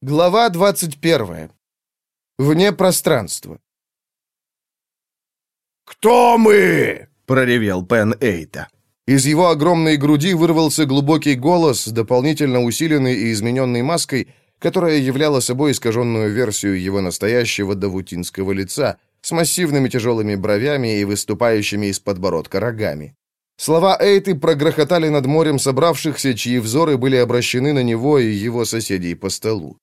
Глава 21. Вне пространства. «Кто мы?» — проревел Пен Эйта. Из его огромной груди вырвался глубокий голос, дополнительно усиленный и измененный маской, которая являла собой искаженную версию его настоящего давутинского лица с массивными тяжелыми бровями и выступающими из подбородка рогами. Слова Эйты прогрохотали над морем собравшихся, чьи взоры были обращены на него и его соседей по столу.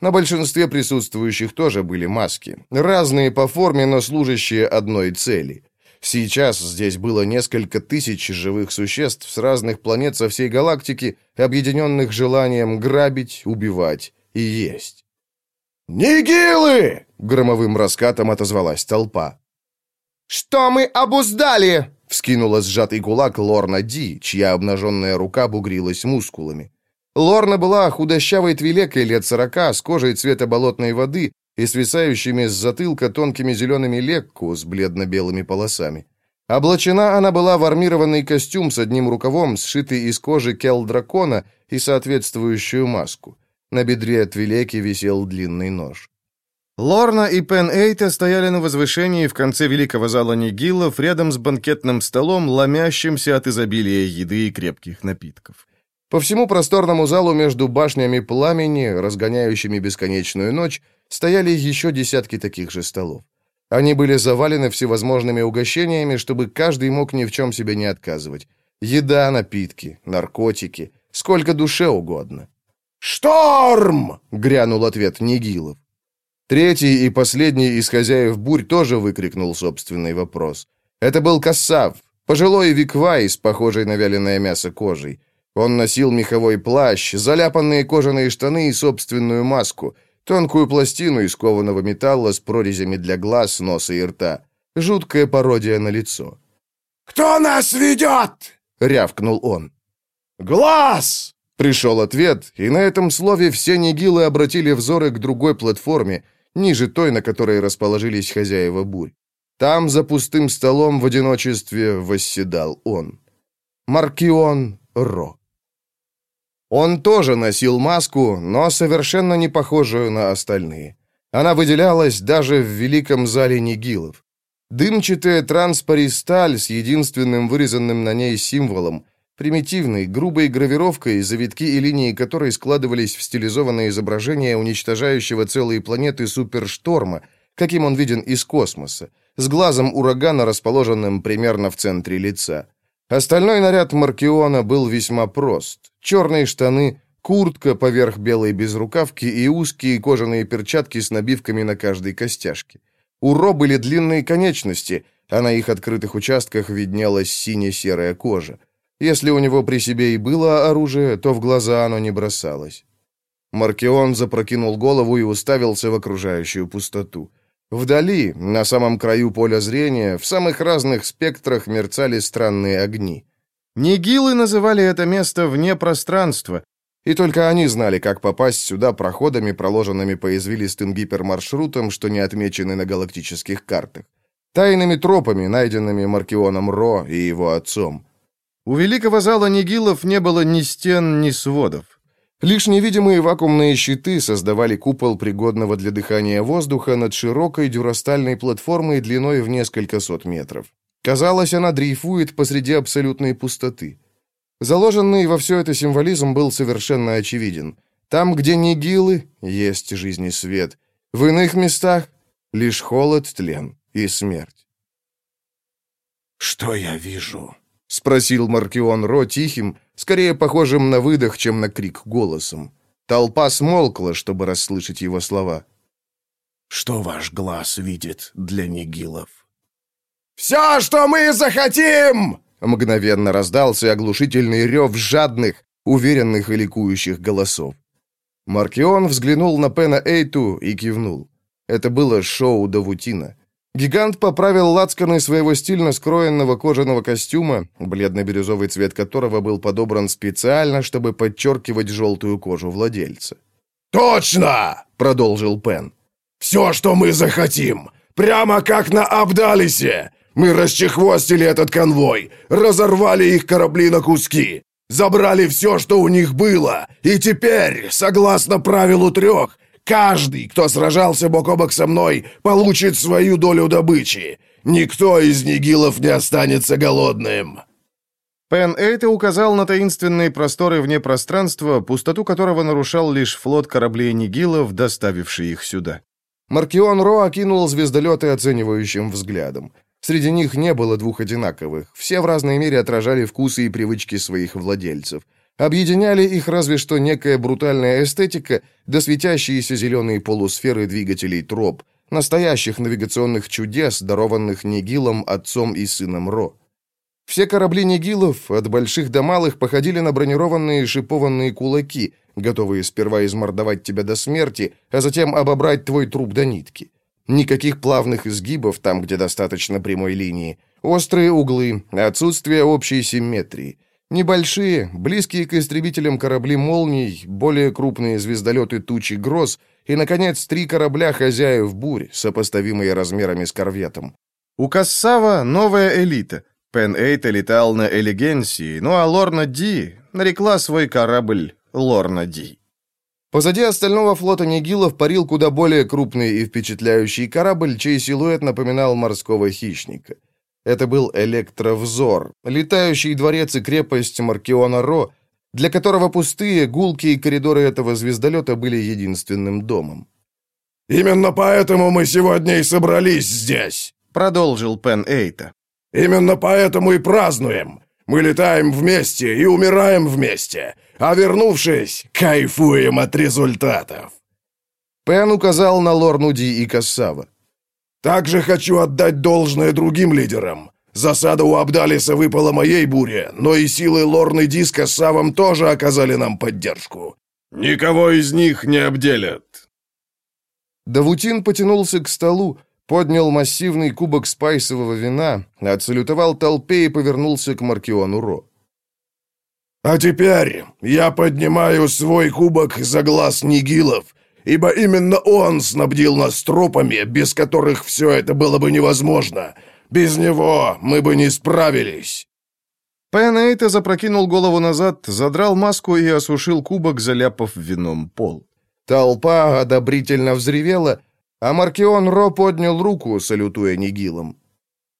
На большинстве присутствующих тоже были маски, разные по форме, но служащие одной цели. Сейчас здесь было несколько тысяч живых существ с разных планет со всей галактики, объединенных желанием грабить, убивать и есть. «Нигилы!» — громовым раскатом отозвалась толпа. «Что мы обуздали?» — вскинула сжатый кулак Лорна Ди, чья обнаженная рука бугрилась мускулами. Лорна была худощавой твилекой лет сорока, с кожей цвета болотной воды и свисающими с затылка тонкими зелеными лекку с бледно-белыми полосами. Облачена она была в армированный костюм с одним рукавом, сшитый из кожи кел-дракона и соответствующую маску. На бедре твилеки висел длинный нож. Лорна и Пен Эйта стояли на возвышении в конце великого зала Нигилов рядом с банкетным столом, ломящимся от изобилия еды и крепких напитков. По всему просторному залу между башнями пламени, разгоняющими бесконечную ночь, стояли еще десятки таких же столов. Они были завалены всевозможными угощениями, чтобы каждый мог ни в чем себе не отказывать. Еда, напитки, наркотики, сколько душе угодно. «Шторм!» — грянул ответ Нигилов. Третий и последний из хозяев бурь тоже выкрикнул собственный вопрос. Это был Кассав, пожилой виквай с похожей на вяленое мясо кожей. Он носил меховой плащ, заляпанные кожаные штаны и собственную маску, тонкую пластину из кованого металла с прорезями для глаз, носа и рта. Жуткая пародия на лицо. «Кто нас ведет?» — рявкнул он. «Глаз!» — пришел ответ, и на этом слове все нигилы обратили взоры к другой платформе, ниже той, на которой расположились хозяева бурь. Там, за пустым столом, в одиночестве восседал он. Маркион Ро. Он тоже носил маску, но совершенно не похожую на остальные. Она выделялась даже в великом зале Нигилов. Дымчатая транспаристаль с единственным вырезанным на ней символом, примитивной, грубой гравировкой, завитки и линии которой складывались в стилизованное изображение уничтожающего целые планеты супершторма, каким он виден из космоса, с глазом урагана, расположенным примерно в центре лица. Остальной наряд Маркиона был весьма прост. Черные штаны, куртка поверх белой безрукавки и узкие кожаные перчатки с набивками на каждой костяшке. У Ро были длинные конечности, а на их открытых участках виднелась сине-серая кожа. Если у него при себе и было оружие, то в глаза оно не бросалось. Маркион запрокинул голову и уставился в окружающую пустоту. Вдали, на самом краю поля зрения, в самых разных спектрах мерцали странные огни. Нигилы называли это место вне пространства, и только они знали, как попасть сюда проходами, проложенными по извилистым гипермаршрутам, что не отмечены на галактических картах. Тайными тропами, найденными Маркионом Ро и его отцом. У великого зала Нигилов не было ни стен, ни сводов. Лишь невидимые вакуумные щиты создавали купол пригодного для дыхания воздуха над широкой дюрастальной платформой длиной в несколько сот метров. Казалось, она дрейфует посреди абсолютной пустоты. Заложенный во все это символизм был совершенно очевиден. Там, где нигилы, есть жизнь и свет. В иных местах лишь холод, тлен и смерть. «Что я вижу?» — спросил Маркион Ро тихим, скорее похожим на выдох, чем на крик голосом. Толпа смолкла, чтобы расслышать его слова. «Что ваш глаз видит для нигилов?» «Все, что мы захотим!» Мгновенно раздался оглушительный рев жадных, уверенных и ликующих голосов. Маркион взглянул на Пена Эйту и кивнул. Это было шоу Давутина. Гигант поправил лацканы своего стильно скроенного кожаного костюма, бледно-бирюзовый цвет которого был подобран специально, чтобы подчеркивать желтую кожу владельца. «Точно!» — продолжил Пен. «Все, что мы захотим! Прямо как на Абдалисе! Мы расчехвостили этот конвой, разорвали их корабли на куски. Забрали все, что у них было, и теперь, согласно правилу трех, каждый, кто сражался бок о бок со мной, получит свою долю добычи. Никто из нигилов не останется голодным». Пен Эйта указал на таинственные просторы вне пространства, пустоту которого нарушал лишь флот кораблей Нигилов, доставивший их сюда. Маркион Ро окинул звездолеты оценивающим взглядом. Среди них не было двух одинаковых, все в разной мере отражали вкусы и привычки своих владельцев. Объединяли их разве что некая брутальная эстетика, да светящиеся зеленые полусферы двигателей троп, настоящих навигационных чудес, дарованных Нигилом, отцом и сыном Ро. Все корабли Нигилов, от больших до малых, походили на бронированные шипованные кулаки, готовые сперва измордовать тебя до смерти, а затем обобрать твой труп до нитки. Никаких плавных изгибов там, где достаточно прямой линии. Острые углы, отсутствие общей симметрии. Небольшие, близкие к истребителям корабли «Молний», более крупные звездолеты «Тучи гроз» и, наконец, три корабля «Хозяев бурь», сопоставимые размерами с корветом. У Кассава новая элита — Пен Эйта летал на Элегенсии, ну а Лорна Ди нарекла свой корабль Лорна Ди. Позади остального флота Нигилов парил куда более крупный и впечатляющий корабль, чей силуэт напоминал морского хищника. Это был Электровзор, летающий дворец и крепость Маркиона Ро, для которого пустые, гулкие коридоры этого звездолета были единственным домом. «Именно поэтому мы сегодня и собрались здесь», — продолжил Пен Эйта. Именно поэтому и празднуем. Мы летаем вместе и умираем вместе, а вернувшись, кайфуем от результатов». Пен указал на Лорнуди и Кассава. «Также хочу отдать должное другим лидерам. Засада у Абдалиса выпала моей буре, но и силы Лорны Ди с Кассавом тоже оказали нам поддержку. Никого из них не обделят». Давутин потянулся к столу, поднял массивный кубок спайсового вина, отсалютовал толпе и повернулся к Маркиону Ро. «А теперь я поднимаю свой кубок за глаз Нигилов, ибо именно он снабдил нас тропами, без которых все это было бы невозможно. Без него мы бы не справились». Пенейта запрокинул голову назад, задрал маску и осушил кубок, заляпав вином пол. Толпа одобрительно взревела, а Маркион Ро поднял руку, салютуя Нигилом.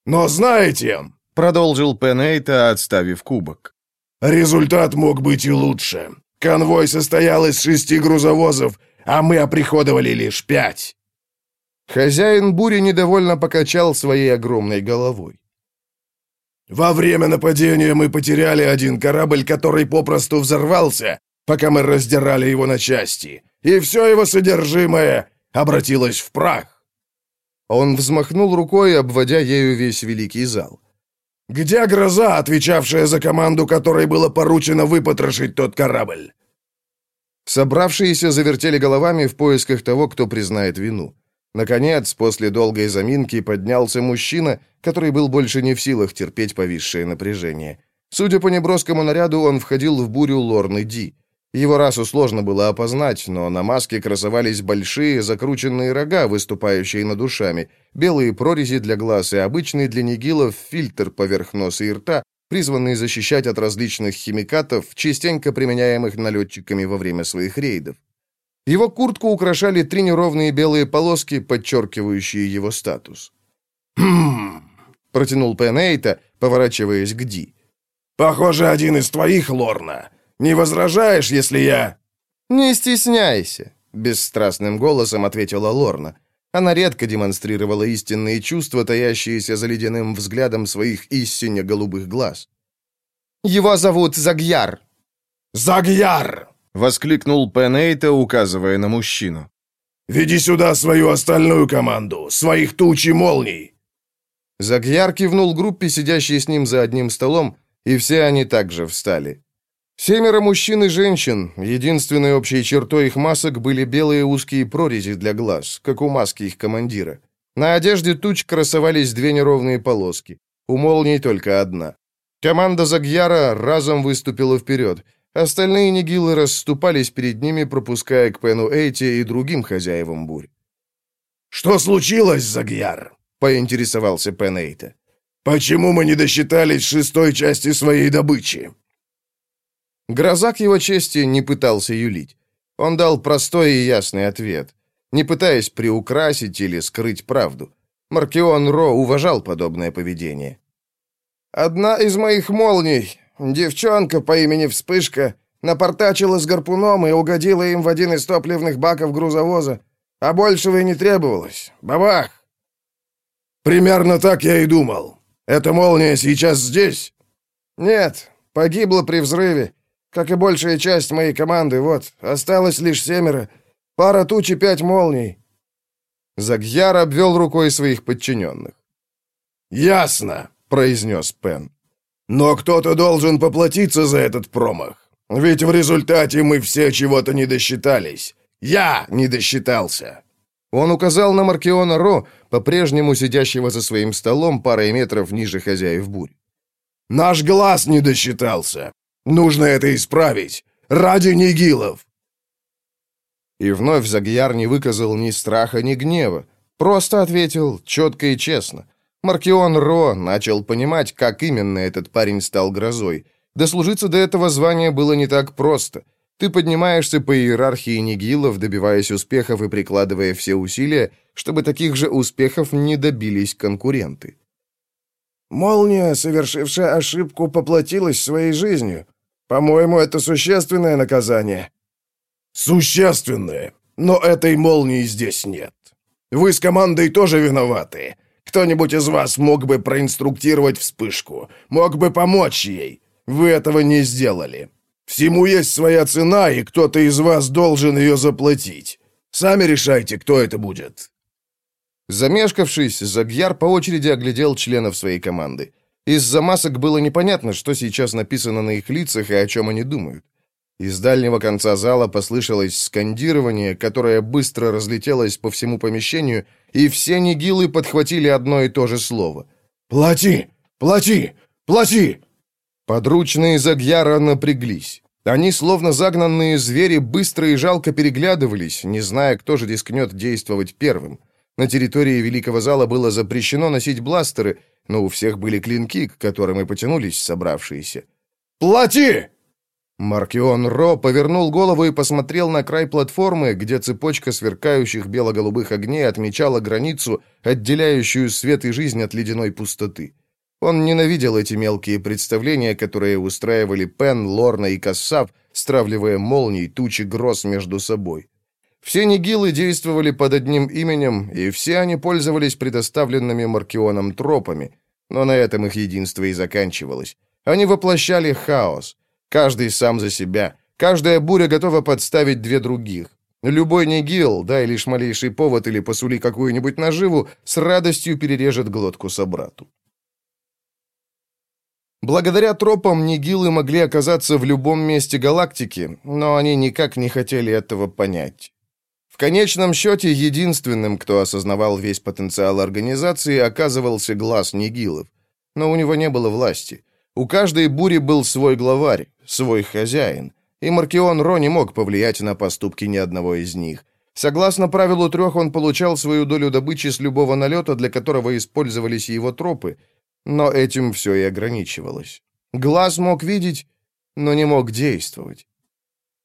«Но знаете...» — продолжил Пенейта, отставив кубок. «Результат мог быть и лучше. Конвой состоял из шести грузовозов, а мы оприходовали лишь пять». Хозяин бури недовольно покачал своей огромной головой. «Во время нападения мы потеряли один корабль, который попросту взорвался, пока мы раздирали его на части, и все его содержимое обратилась в прах. Он взмахнул рукой, обводя ею весь великий зал. «Где гроза, отвечавшая за команду, которой было поручено выпотрошить тот корабль?» Собравшиеся завертели головами в поисках того, кто признает вину. Наконец, после долгой заминки, поднялся мужчина, который был больше не в силах терпеть повисшее напряжение. Судя по неброскому наряду, он входил в бурю Лорны Ди. Его расу сложно было опознать, но на маске красовались большие закрученные рога, выступающие над ушами, белые прорези для глаз и обычный для нигилов фильтр поверх носа и рта, призванный защищать от различных химикатов, частенько применяемых налетчиками во время своих рейдов. Его куртку украшали три неровные белые полоски, подчеркивающие его статус. «Хм...» — протянул Пенейта, поворачиваясь к Ди. «Похоже, один из твоих, Лорна. Не возражаешь, если я...» «Не стесняйся», — бесстрастным голосом ответила Лорна. Она редко демонстрировала истинные чувства, таящиеся за ледяным взглядом своих истинно голубых глаз. «Его зовут Загьяр». «Загьяр!» — воскликнул Пенейта, указывая на мужчину. «Веди сюда свою остальную команду, своих туч и молний!» Загьяр кивнул группе, сидящей с ним за одним столом, и все они также встали. Семеро мужчин и женщин, единственной общей чертой их масок были белые узкие прорези для глаз, как у маски их командира. На одежде туч красовались две неровные полоски, у молний только одна. Команда Загьяра разом выступила вперед, остальные нигилы расступались перед ними, пропуская к Пену Эйти и другим хозяевам бурь. «Что случилось, Загьяр?» — поинтересовался Пен Эйта. «Почему мы не досчитались шестой части своей добычи?» Гроза к его чести не пытался юлить. Он дал простой и ясный ответ, не пытаясь приукрасить или скрыть правду. Маркион Ро уважал подобное поведение. «Одна из моих молний, девчонка по имени Вспышка, напортачила с гарпуном и угодила им в один из топливных баков грузовоза, а большего и не требовалось. Бабах!» «Примерно так я и думал. Эта молния сейчас здесь?» «Нет, погибла при взрыве, как и большая часть моей команды, вот. Осталось лишь семеро. Пара туч и пять молний». Загьяр обвел рукой своих подчиненных. «Ясно», — произнес Пен. «Но кто-то должен поплатиться за этот промах. Ведь в результате мы все чего-то не досчитались. Я не досчитался». Он указал на Маркиона Ро, по-прежнему сидящего за своим столом парой метров ниже хозяев бурь. «Наш глаз не досчитался. Нужно это исправить. Ради Нигилов!» И вновь Загьяр не выказал ни страха, ни гнева. Просто ответил четко и честно. Маркион Ро начал понимать, как именно этот парень стал грозой. Дослужиться до этого звания было не так просто — ты поднимаешься по иерархии нигилов, добиваясь успехов и прикладывая все усилия, чтобы таких же успехов не добились конкуренты. «Молния, совершившая ошибку, поплатилась своей жизнью. По-моему, это существенное наказание». «Существенное, но этой молнии здесь нет. Вы с командой тоже виноваты. Кто-нибудь из вас мог бы проинструктировать вспышку, мог бы помочь ей. Вы этого не сделали. Всему есть своя цена, и кто-то из вас должен ее заплатить. Сами решайте, кто это будет». Замешкавшись, Забьяр по очереди оглядел членов своей команды. Из-за масок было непонятно, что сейчас написано на их лицах и о чем они думают. Из дальнего конца зала послышалось скандирование, которое быстро разлетелось по всему помещению, и все нигилы подхватили одно и то же слово. «Плати! Плати! Плати!» Подручные Загьяра напряглись. Они, словно загнанные звери, быстро и жалко переглядывались, не зная, кто же рискнет действовать первым. На территории Великого Зала было запрещено носить бластеры, но у всех были клинки, к которым и потянулись собравшиеся. «Плати!» Маркион Ро повернул голову и посмотрел на край платформы, где цепочка сверкающих бело-голубых огней отмечала границу, отделяющую свет и жизнь от ледяной пустоты. Он ненавидел эти мелкие представления, которые устраивали Пен, Лорна и Кассав, стравливая молний, тучи гроз между собой. Все нигилы действовали под одним именем, и все они пользовались предоставленными Маркионом тропами, но на этом их единство и заканчивалось. Они воплощали хаос. Каждый сам за себя. Каждая буря готова подставить две других. Любой нигил, дай лишь малейший повод или посули какую-нибудь наживу, с радостью перережет глотку собрату. Благодаря тропам нигилы могли оказаться в любом месте галактики, но они никак не хотели этого понять. В конечном счете, единственным, кто осознавал весь потенциал организации, оказывался глаз нигилов. Но у него не было власти. У каждой бури был свой главарь, свой хозяин, и Маркион Ро не мог повлиять на поступки ни одного из них. Согласно правилу трех, он получал свою долю добычи с любого налета, для которого использовались его тропы, но этим все и ограничивалось. Глаз мог видеть, но не мог действовать.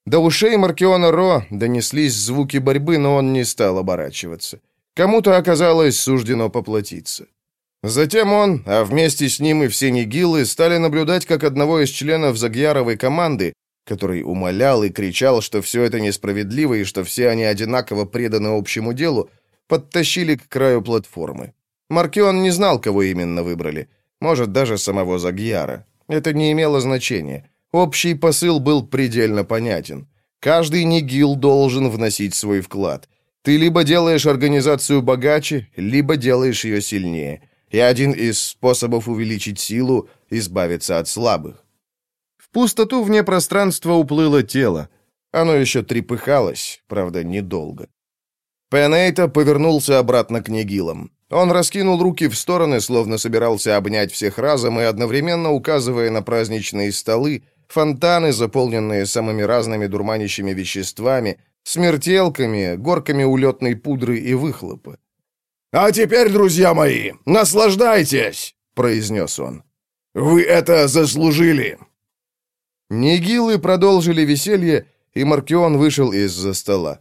До ушей Маркиона Ро донеслись звуки борьбы, но он не стал оборачиваться. Кому-то оказалось суждено поплатиться. Затем он, а вместе с ним и все нигилы, стали наблюдать, как одного из членов Загьяровой команды, который умолял и кричал, что все это несправедливо и что все они одинаково преданы общему делу, подтащили к краю платформы. Маркион не знал, кого именно выбрали. Может, даже самого Загьяра. Это не имело значения. Общий посыл был предельно понятен. Каждый нигил должен вносить свой вклад. Ты либо делаешь организацию богаче, либо делаешь ее сильнее. И один из способов увеличить силу — избавиться от слабых. В пустоту вне пространства уплыло тело. Оно еще трепыхалось, правда, недолго. Пенейта повернулся обратно к Нигилам. Он раскинул руки в стороны, словно собирался обнять всех разом и одновременно указывая на праздничные столы, фонтаны, заполненные самыми разными дурманящими веществами, смертелками, горками улетной пудры и выхлопа. «А теперь, друзья мои, наслаждайтесь!» — произнес он. «Вы это заслужили!» Нигилы продолжили веселье, и Маркион вышел из-за стола.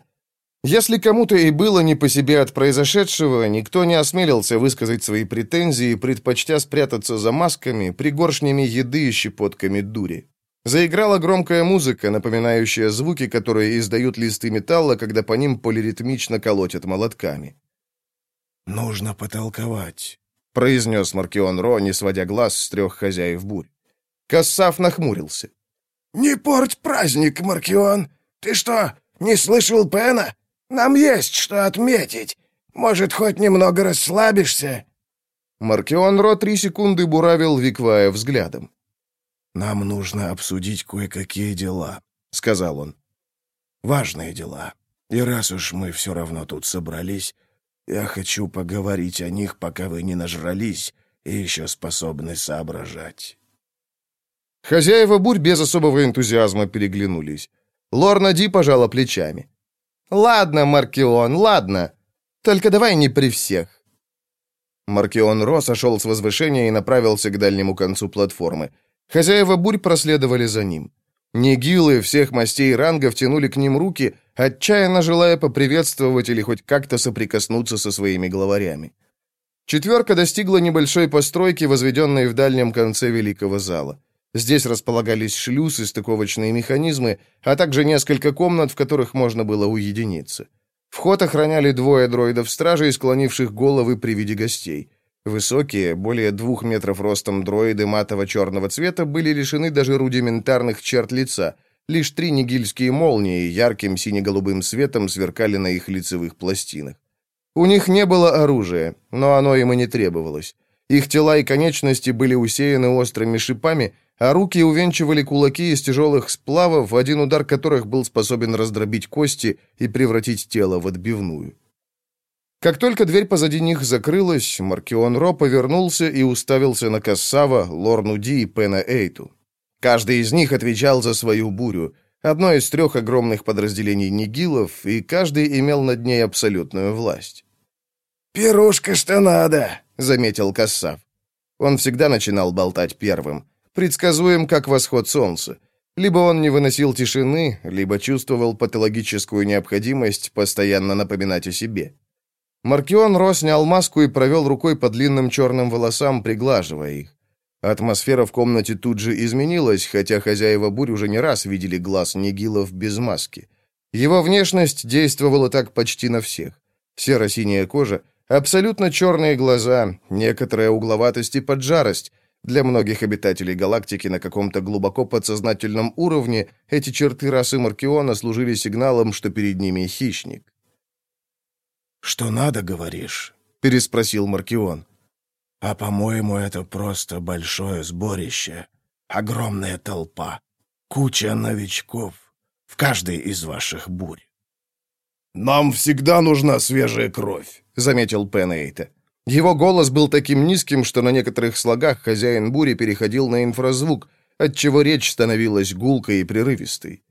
Если кому-то и было не по себе от произошедшего, никто не осмелился высказать свои претензии, предпочтя спрятаться за масками, пригоршнями еды и щепотками дури. Заиграла громкая музыка, напоминающая звуки, которые издают листы металла, когда по ним полиритмично колотят молотками. «Нужно потолковать», — произнес Маркион Ро, не сводя глаз с трех хозяев бурь. Кассав нахмурился. «Не порть праздник, Маркион! Ты что, не слышал Пена? Нам есть что отметить. Может, хоть немного расслабишься?» Маркион Ро три секунды буравил Виквая взглядом. «Нам нужно обсудить кое-какие дела», — сказал он. «Важные дела. И раз уж мы все равно тут собрались, я хочу поговорить о них, пока вы не нажрались и еще способны соображать». Хозяева бурь без особого энтузиазма переглянулись. Лорна Ди пожала плечами. «Ладно, Маркион, ладно. Только давай не при всех». Маркион Ро сошел с возвышения и направился к дальнему концу платформы. Хозяева бурь проследовали за ним. Нигилы всех мастей и рангов тянули к ним руки, отчаянно желая поприветствовать или хоть как-то соприкоснуться со своими главарями. Четверка достигла небольшой постройки, возведенной в дальнем конце великого зала. Здесь располагались шлюз и стыковочные механизмы, а также несколько комнат, в которых можно было уединиться. Вход охраняли двое дроидов-стражей, склонивших головы при виде гостей. Высокие, более двух метров ростом дроиды матово-черного цвета были лишены даже рудиментарных черт лица. Лишь три нигильские молнии ярким сине-голубым светом сверкали на их лицевых пластинах. У них не было оружия, но оно им и не требовалось. Их тела и конечности были усеяны острыми шипами, а руки увенчивали кулаки из тяжелых сплавов, один удар которых был способен раздробить кости и превратить тело в отбивную. Как только дверь позади них закрылась, Маркион Ро повернулся и уставился на Кассава, Лорну Ди и Пена Эйту. Каждый из них отвечал за свою бурю, одно из трех огромных подразделений нигилов, и каждый имел над ней абсолютную власть. «Пирушка что надо», — заметил Кассав. Он всегда начинал болтать первым предсказуем, как восход солнца. Либо он не выносил тишины, либо чувствовал патологическую необходимость постоянно напоминать о себе. Маркион Ро снял маску и провел рукой по длинным черным волосам, приглаживая их. Атмосфера в комнате тут же изменилась, хотя хозяева бурь уже не раз видели глаз Нигилов без маски. Его внешность действовала так почти на всех. Серо-синяя кожа, абсолютно черные глаза, некоторая угловатость и поджарость, для многих обитателей галактики на каком-то глубоко подсознательном уровне эти черты расы Маркиона служили сигналом, что перед ними хищник. «Что надо, говоришь?» — переспросил Маркион. «А, по-моему, это просто большое сборище. Огромная толпа. Куча новичков. В каждой из ваших бурь». «Нам всегда нужна свежая кровь», — заметил Пенейта. Его голос был таким низким, что на некоторых слогах хозяин бури переходил на инфразвук, отчего речь становилась гулкой и прерывистой.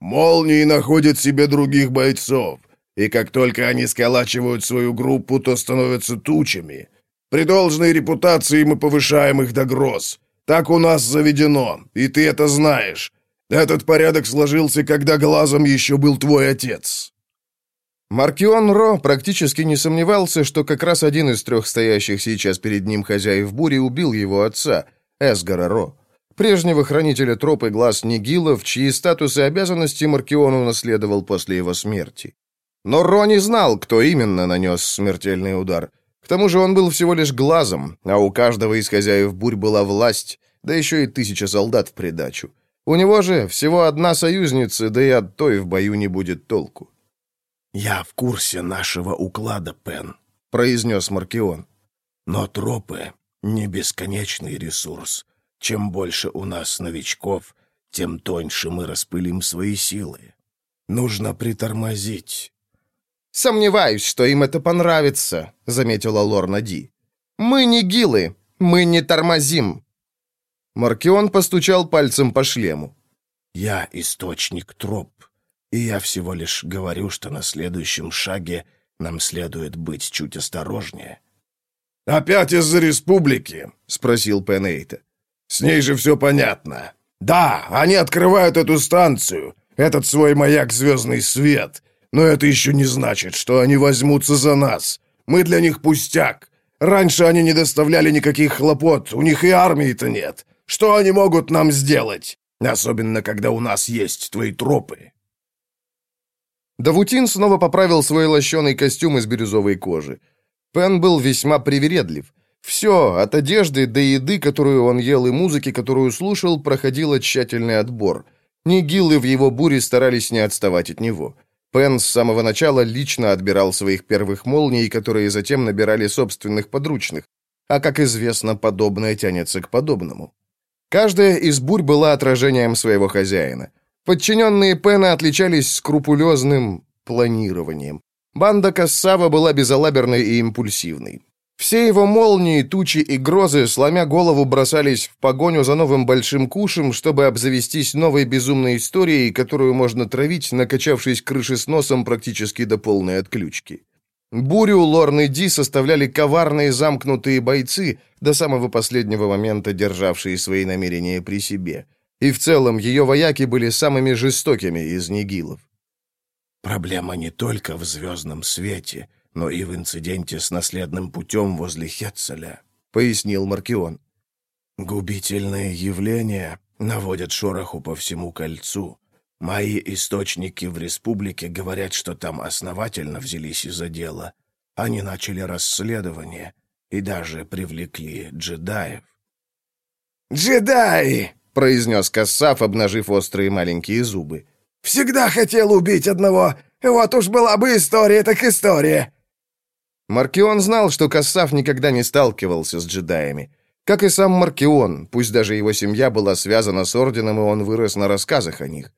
«Молнии находят себе других бойцов, и как только они сколачивают свою группу, то становятся тучами. При должной репутации мы повышаем их до гроз. Так у нас заведено, и ты это знаешь. Этот порядок сложился, когда глазом еще был твой отец». Маркион Ро практически не сомневался, что как раз один из трех стоящих сейчас перед ним хозяев бури убил его отца, Эсгара Ро, прежнего хранителя троп и глаз Нигилов, чьи статусы и обязанности Маркион унаследовал после его смерти. Но Ро не знал, кто именно нанес смертельный удар. К тому же он был всего лишь глазом, а у каждого из хозяев бурь была власть, да еще и тысяча солдат в придачу. У него же всего одна союзница, да и от той в бою не будет толку. «Я в курсе нашего уклада, Пен», — произнес Маркион. «Но тропы — не бесконечный ресурс. Чем больше у нас новичков, тем тоньше мы распылим свои силы. Нужно притормозить». «Сомневаюсь, что им это понравится», — заметила Лорна Ди. «Мы не гилы, мы не тормозим». Маркион постучал пальцем по шлему. «Я источник троп и я всего лишь говорю, что на следующем шаге нам следует быть чуть осторожнее». «Опять из-за республики?» — спросил Пенейта. «С ней же все понятно. «Да, они открывают эту станцию, этот свой маяк «Звездный свет», но это еще не значит, что они возьмутся за нас. Мы для них пустяк. Раньше они не доставляли никаких хлопот, у них и армии-то нет. Что они могут нам сделать? Особенно, когда у нас есть твои тропы». Давутин снова поправил свой лощеный костюм из бирюзовой кожи. Пен был весьма привередлив. Все, от одежды до еды, которую он ел, и музыки, которую слушал, проходило тщательный отбор. Нигилы в его буре старались не отставать от него. Пен с самого начала лично отбирал своих первых молний, которые затем набирали собственных подручных. А, как известно, подобное тянется к подобному. Каждая из бурь была отражением своего хозяина. Подчиненные Пена отличались скрупулезным планированием. Банда Кассава была безалаберной и импульсивной. Все его молнии, тучи и грозы, сломя голову, бросались в погоню за новым большим кушем, чтобы обзавестись новой безумной историей, которую можно травить, накачавшись крыши с носом практически до полной отключки. Бурю Лорны Ди составляли коварные замкнутые бойцы, до самого последнего момента державшие свои намерения при себе. И в целом ее вояки были самыми жестокими из нигилов. «Проблема не только в звездном свете», но и в инциденте с наследным путем возле Хетцеля», — пояснил Маркион. «Губительные явления наводят шороху по всему кольцу. Мои источники в республике говорят, что там основательно взялись из-за дела. Они начали расследование и даже привлекли джедаев». «Джедаи!» — произнес Кассав, обнажив острые маленькие зубы. «Всегда хотел убить одного. Вот уж была бы история, так история. Маркион знал, что Кассав никогда не сталкивался с джедаями. Как и сам Маркион, пусть даже его семья была связана с Орденом, и он вырос на рассказах о них.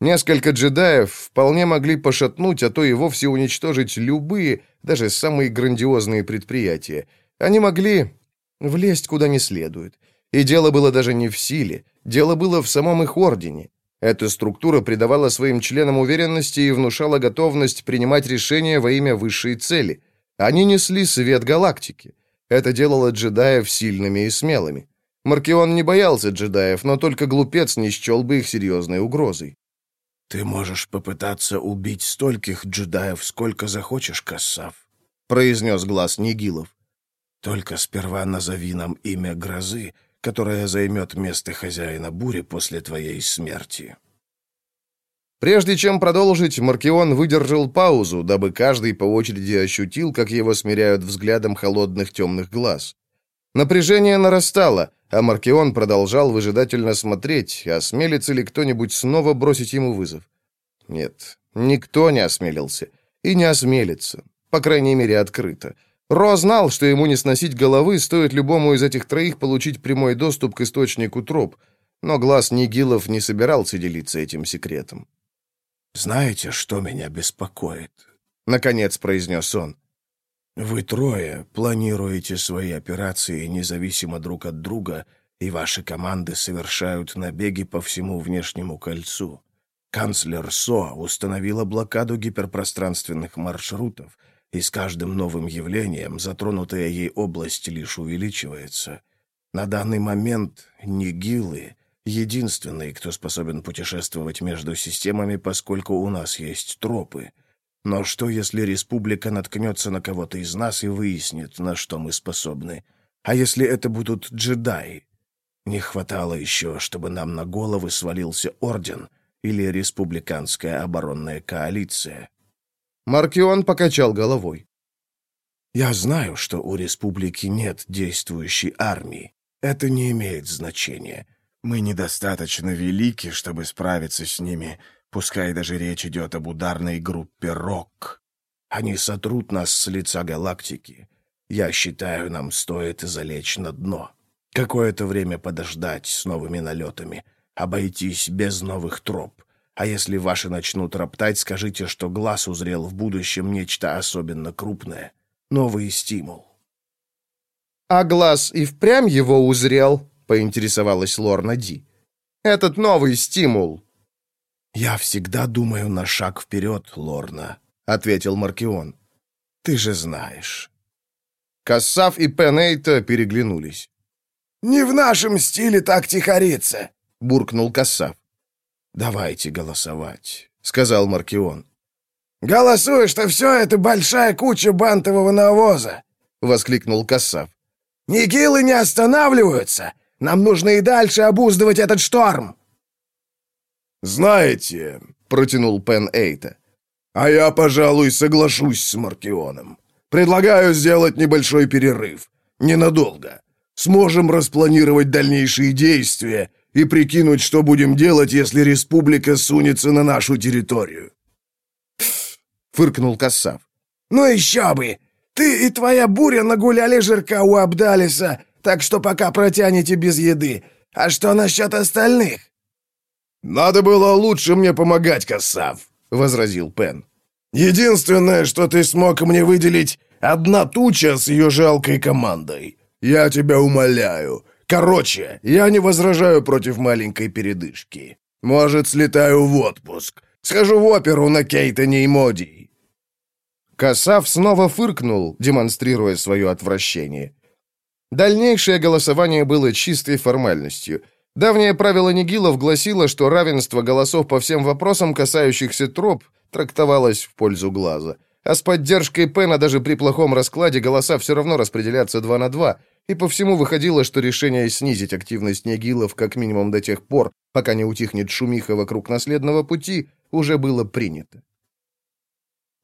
Несколько джедаев вполне могли пошатнуть, а то и вовсе уничтожить любые, даже самые грандиозные предприятия. Они могли влезть куда не следует. И дело было даже не в силе, дело было в самом их Ордене. Эта структура придавала своим членам уверенности и внушала готовность принимать решения во имя высшей цели – они несли свет галактики. Это делало джедаев сильными и смелыми. Маркион не боялся джедаев, но только глупец не счел бы их серьезной угрозой. «Ты можешь попытаться убить стольких джедаев, сколько захочешь, Кассав», — произнес глаз Нигилов. «Только сперва назови нам имя грозы, которая займет место хозяина бури после твоей смерти». Прежде чем продолжить, Маркион выдержал паузу, дабы каждый по очереди ощутил, как его смиряют взглядом холодных темных глаз. Напряжение нарастало, а Маркион продолжал выжидательно смотреть, осмелится ли кто-нибудь снова бросить ему вызов. Нет, никто не осмелился. И не осмелится. По крайней мере, открыто. Ро знал, что ему не сносить головы, стоит любому из этих троих получить прямой доступ к источнику троп, но глаз Нигилов не собирался делиться этим секретом. «Знаете, что меня беспокоит?» — наконец произнес он. «Вы трое планируете свои операции независимо друг от друга, и ваши команды совершают набеги по всему внешнему кольцу. Канцлер СО установила блокаду гиперпространственных маршрутов, и с каждым новым явлением затронутая ей область лишь увеличивается. На данный момент нигилы единственный, кто способен путешествовать между системами, поскольку у нас есть тропы. Но что, если республика наткнется на кого-то из нас и выяснит, на что мы способны? А если это будут джедаи? Не хватало еще, чтобы нам на головы свалился орден или республиканская оборонная коалиция. Маркион покачал головой. «Я знаю, что у республики нет действующей армии. Это не имеет значения. Мы недостаточно велики, чтобы справиться с ними, пускай даже речь идет об ударной группе «Рок». Они сотрут нас с лица галактики. Я считаю, нам стоит залечь на дно. Какое-то время подождать с новыми налетами, обойтись без новых троп. А если ваши начнут роптать, скажите, что глаз узрел в будущем нечто особенно крупное. Новый стимул. А глаз и впрямь его узрел? Поинтересовалась Лорна Ди. «Этот новый стимул». «Я всегда думаю на шаг вперед, Лорна», — ответил Маркион. «Ты же знаешь». Кассав и Пенейта переглянулись. «Не в нашем стиле так тихориться», —— буркнул Кассав. «Давайте голосовать», — сказал Маркион. «Голосуй, что все это большая куча бантового навоза!» — воскликнул Кассав. «Нигилы не останавливаются! Нам нужно и дальше обуздывать этот шторм!» «Знаете», — протянул Пен Эйта, «а я, пожалуй, соглашусь с Маркионом. Предлагаю сделать небольшой перерыв. Ненадолго. Сможем распланировать дальнейшие действия и прикинуть, что будем делать, если республика сунется на нашу территорию». фыркнул Кассав. «Ну еще бы! Ты и твоя буря нагуляли жирка у Абдалиса, так что пока протянете без еды. А что насчет остальных?» «Надо было лучше мне помогать, Кассав», — возразил Пен. «Единственное, что ты смог мне выделить, одна туча с ее жалкой командой. Я тебя умоляю. Короче, я не возражаю против маленькой передышки. Может, слетаю в отпуск. Схожу в оперу на Кейтоне и Моди». Кассав снова фыркнул, демонстрируя свое отвращение. Дальнейшее голосование было чистой формальностью — Давнее правило Нигилов гласило, что равенство голосов по всем вопросам, касающихся троп, трактовалось в пользу глаза. А с поддержкой Пена даже при плохом раскладе голоса все равно распределятся два на два, и по всему выходило, что решение снизить активность Нигилов как минимум до тех пор, пока не утихнет шумиха вокруг наследного пути, уже было принято.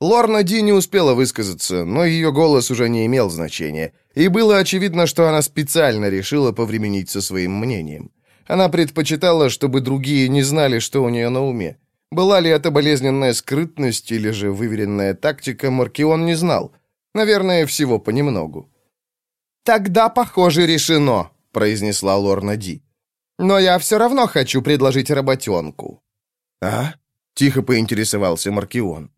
Лорна Ди не успела высказаться, но ее голос уже не имел значения, и было очевидно, что она специально решила повременить со своим мнением. Она предпочитала, чтобы другие не знали, что у нее на уме. Была ли это болезненная скрытность или же выверенная тактика, Маркион не знал. Наверное, всего понемногу. «Тогда, похоже, решено», — произнесла Лорна Ди. «Но я все равно хочу предложить работенку». «А?» — тихо поинтересовался Маркион.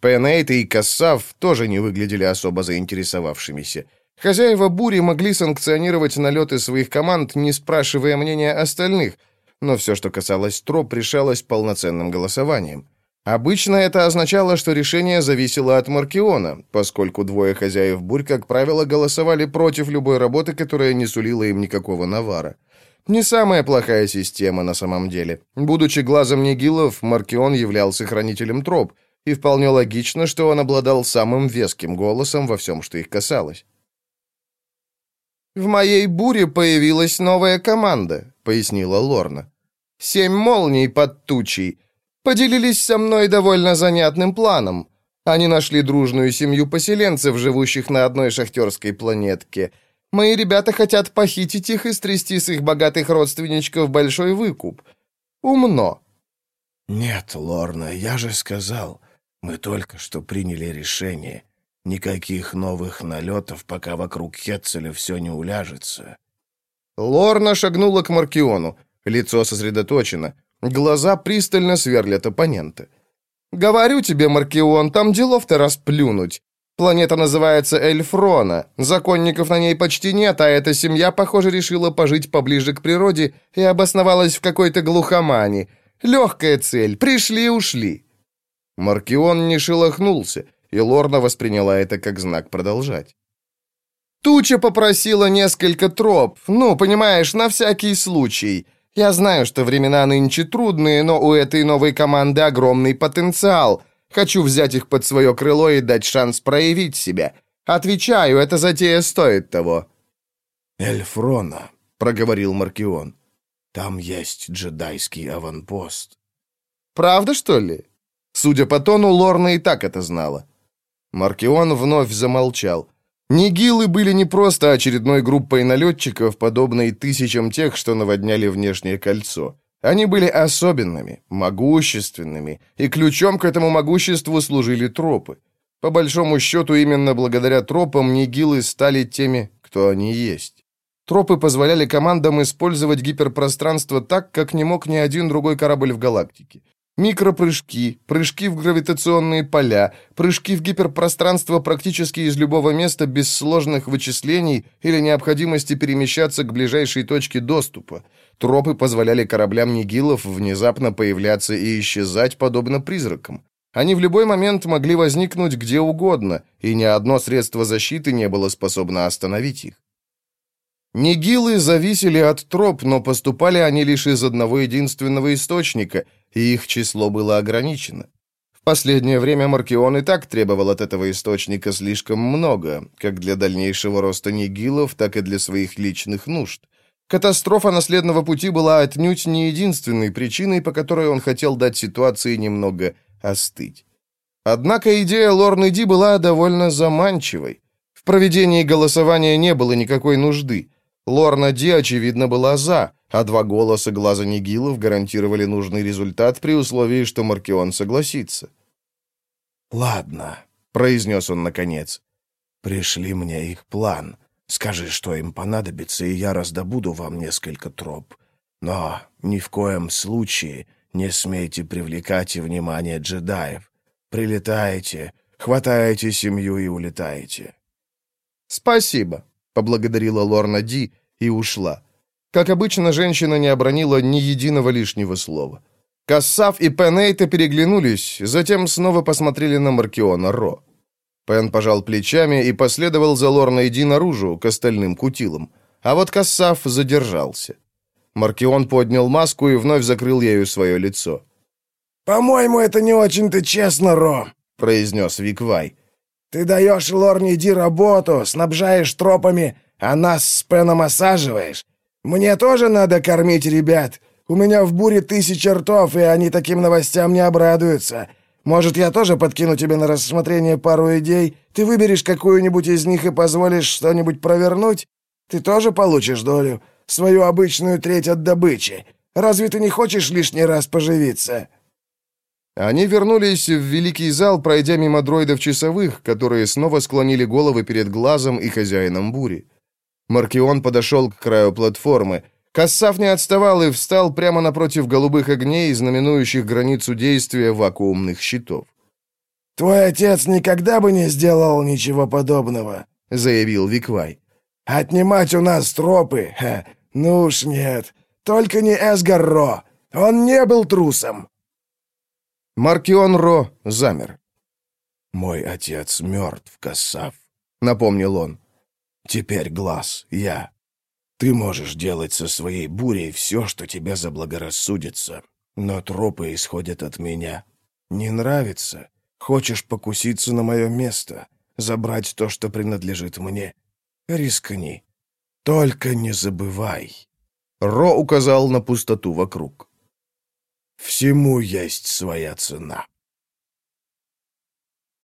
Пенейт и Кассав тоже не выглядели особо заинтересовавшимися. Хозяева бури могли санкционировать налеты своих команд, не спрашивая мнения остальных, но все, что касалось троп, решалось полноценным голосованием. Обычно это означало, что решение зависело от Маркиона, поскольку двое хозяев бурь, как правило, голосовали против любой работы, которая не сулила им никакого навара. Не самая плохая система на самом деле. Будучи глазом Нигилов, Маркион являлся хранителем троп, и вполне логично, что он обладал самым веским голосом во всем, что их касалось. «В моей буре появилась новая команда», — пояснила Лорна. «Семь молний под тучей. Поделились со мной довольно занятным планом. Они нашли дружную семью поселенцев, живущих на одной шахтерской планетке. Мои ребята хотят похитить их и стрясти с их богатых родственничков большой выкуп. Умно». «Нет, Лорна, я же сказал, мы только что приняли решение. Никаких новых налетов, пока вокруг Хетцеля все не уляжется. Лорна шагнула к Маркиону. Лицо сосредоточено. Глаза пристально сверлят оппонента. «Говорю тебе, Маркион, там делов-то расплюнуть. Планета называется Эльфрона. Законников на ней почти нет, а эта семья, похоже, решила пожить поближе к природе и обосновалась в какой-то глухомане. Легкая цель. Пришли-ушли». Маркион не шелохнулся и Лорна восприняла это как знак продолжать. «Туча попросила несколько троп, ну, понимаешь, на всякий случай. Я знаю, что времена нынче трудные, но у этой новой команды огромный потенциал. Хочу взять их под свое крыло и дать шанс проявить себя. Отвечаю, эта затея стоит того». «Эльфрона», — проговорил Маркион. «Там есть джедайский аванпост». «Правда, что ли?» Судя по тону, Лорна и так это знала. Маркион вновь замолчал. Нигилы были не просто очередной группой налетчиков, подобной тысячам тех, что наводняли внешнее кольцо. Они были особенными, могущественными, и ключом к этому могуществу служили тропы. По большому счету, именно благодаря тропам нигилы стали теми, кто они есть. Тропы позволяли командам использовать гиперпространство так, как не мог ни один другой корабль в галактике. Микропрыжки, прыжки в гравитационные поля, прыжки в гиперпространство практически из любого места без сложных вычислений или необходимости перемещаться к ближайшей точке доступа. Тропы позволяли кораблям Нигилов внезапно появляться и исчезать, подобно призракам. Они в любой момент могли возникнуть где угодно, и ни одно средство защиты не было способно остановить их. Нигилы зависели от троп, но поступали они лишь из одного единственного источника, и их число было ограничено. В последнее время Маркион и так требовал от этого источника слишком много, как для дальнейшего роста нигилов, так и для своих личных нужд. Катастрофа наследного пути была отнюдь не единственной причиной, по которой он хотел дать ситуации немного остыть. Однако идея Лорны Ди была довольно заманчивой. В проведении голосования не было никакой нужды. Лорна Ди, очевидно, была «за», а два голоса глаза Нигилов гарантировали нужный результат при условии, что Маркион согласится. «Ладно», — произнес он наконец. «Пришли мне их план. Скажи, что им понадобится, и я раздобуду вам несколько троп. Но ни в коем случае не смейте привлекать внимание джедаев. Прилетаете, хватаете семью и улетаете». «Спасибо», поблагодарила Лорна Ди и ушла. Как обычно, женщина не обронила ни единого лишнего слова. Кассав и Пенейта переглянулись, затем снова посмотрели на Маркиона Ро. Пен пожал плечами и последовал за Лорной Ди наружу, к остальным кутилам. А вот Кассав задержался. Маркион поднял маску и вновь закрыл ею свое лицо. «По-моему, это не очень-то честно, Ро», — произнес Виквай. Ты даешь Лорне Ди работу, снабжаешь тропами, а нас с Пеном осаживаешь. Мне тоже надо кормить ребят. У меня в буре тысяча ртов, и они таким новостям не обрадуются. Может, я тоже подкину тебе на рассмотрение пару идей? Ты выберешь какую-нибудь из них и позволишь что-нибудь провернуть? Ты тоже получишь долю, свою обычную треть от добычи. Разве ты не хочешь лишний раз поживиться?» Они вернулись в великий зал, пройдя мимо дроидов-часовых, которые снова склонили головы перед глазом и хозяином бури. Маркион подошел к краю платформы. Кассав не отставал и встал прямо напротив голубых огней, знаменующих границу действия вакуумных щитов. «Твой отец никогда бы не сделал ничего подобного», — заявил Виквай. «Отнимать у нас тропы? Ха, ну уж нет. Только не Эсгарро. Он не был трусом». Маркион Ро замер. «Мой отец мертв, Кассав», — напомнил он. «Теперь глаз, я. Ты можешь делать со своей бурей все, что тебе заблагорассудится, но тропы исходят от меня. Не нравится? Хочешь покуситься на мое место, забрать то, что принадлежит мне? Рискни. Только не забывай». Ро указал на пустоту вокруг. Всему есть своя цена.